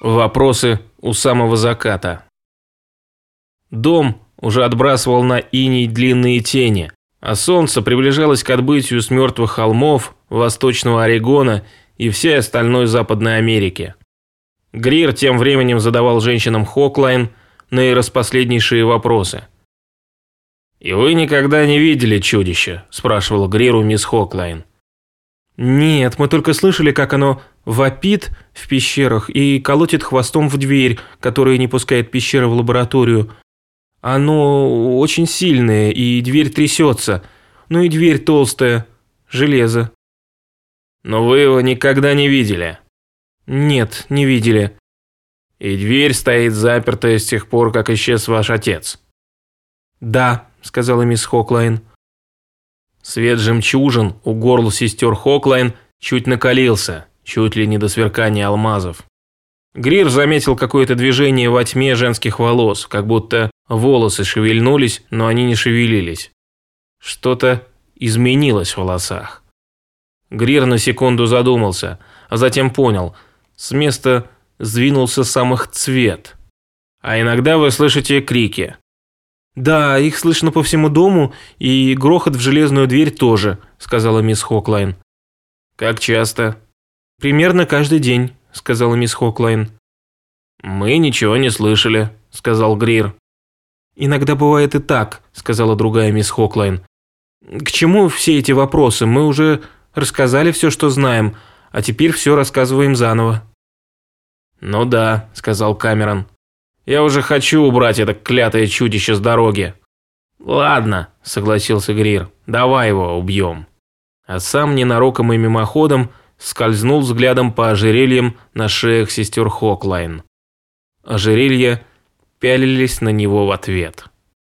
Вопросы у самого заката. Дом уже отбрасывал на иней длинные тени, а солнце приближалось к отбытию с мертвых холмов Восточного Орегона и всей остальной Западной Америки. Грир тем временем задавал женщинам Хоклайн наираспоследнейшие вопросы. «И вы никогда не видели чудище?» – спрашивал Гриру мисс Хоклайн. «Нет, мы только слышали, как оно вопит в пещерах и колотит хвостом в дверь, которая не пускает пещеры в лабораторию. Оно очень сильное, и дверь трясется. Ну и дверь толстая, железо». «Но вы его никогда не видели?» «Нет, не видели». «И дверь стоит запертая с тех пор, как исчез ваш отец?» «Да», – сказала мисс Хоклайн. Свет жемчужин у горла сестер Хоклайн чуть накалился, чуть ли не до сверкания алмазов. Грир заметил какое-то движение во тьме женских волос, как будто волосы шевельнулись, но они не шевелились. Что-то изменилось в волосах. Грир на секунду задумался, а затем понял, с места сдвинулся сам их цвет. А иногда вы слышите крики. «Да, их слышно по всему дому, и грохот в железную дверь тоже», – сказала мисс Хоклайн. «Как часто?» «Примерно каждый день», – сказала мисс Хоклайн. «Мы ничего не слышали», – сказал Грир. «Иногда бывает и так», – сказала другая мисс Хоклайн. «К чему все эти вопросы? Мы уже рассказали все, что знаем, а теперь все рассказываем заново». «Ну да», – сказал Камерон. Я уже хочу убрать это клятое чудище с дороги». «Ладно», – согласился Грир, – «давай его убьем». А сам ненароком и мимоходом скользнул взглядом по ожерельям на шеях сестер Хоклайн. Ожерелья пялились на него в ответ.